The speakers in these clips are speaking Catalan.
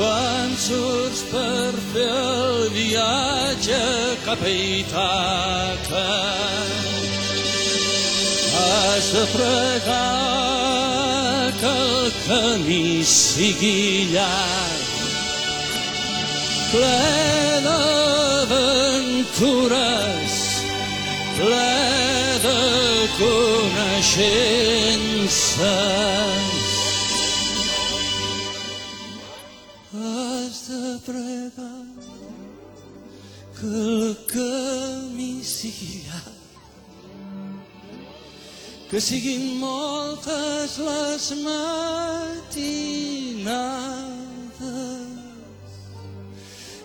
quan surts per fer el viatge cap a Itaca. Has de pregar que el camí sigui llarg, ple d'aventures, ple de coneixences. Has de pregar que el camí sigui llarg, que siguin moltes les matinades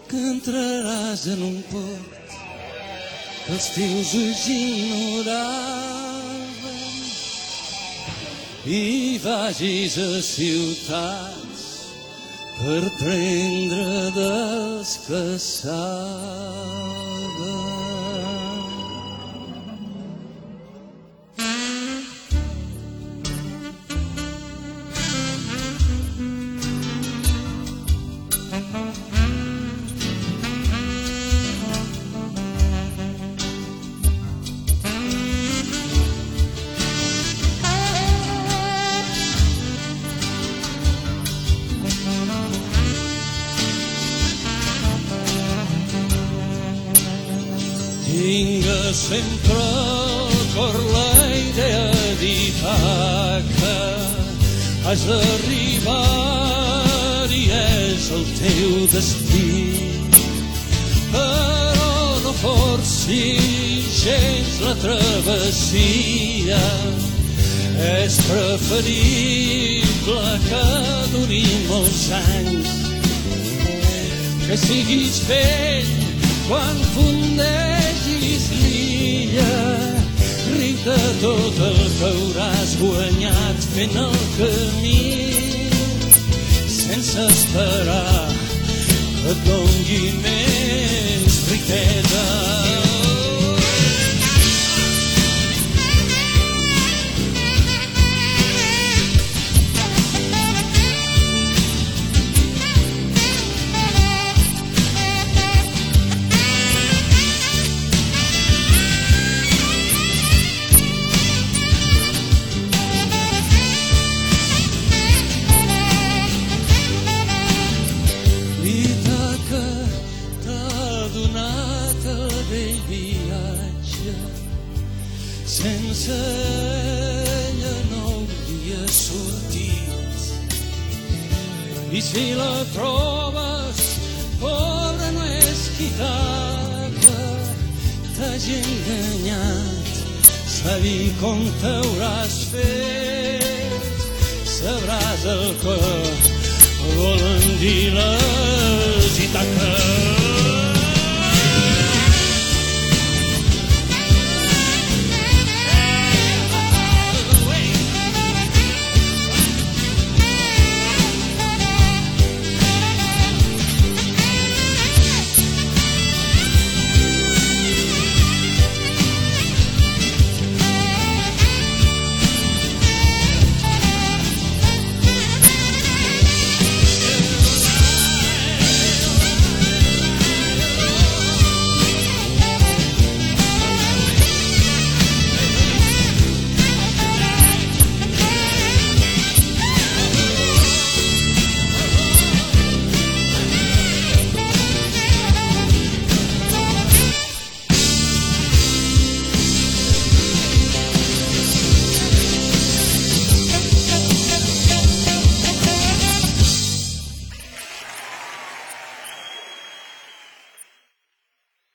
que entraràs en un port que els teus ulls ignoraven i vagis a ciutats per prendre dels Tinga sempre al cor la idea d'Itaca. Has d'arribar i és el teu destí. Però no forcis gens la travessia. És preferible que duri molts anys que siguis vell quan fundegis de tot el que hauràs guanyat fent el camí sense esperar que et dongui més riquesa. Sense ella no hauria sortit i si la trobes pobra no és quitaca t'hagi enganyat sabi com t'hauràs fet sabràs el que volen.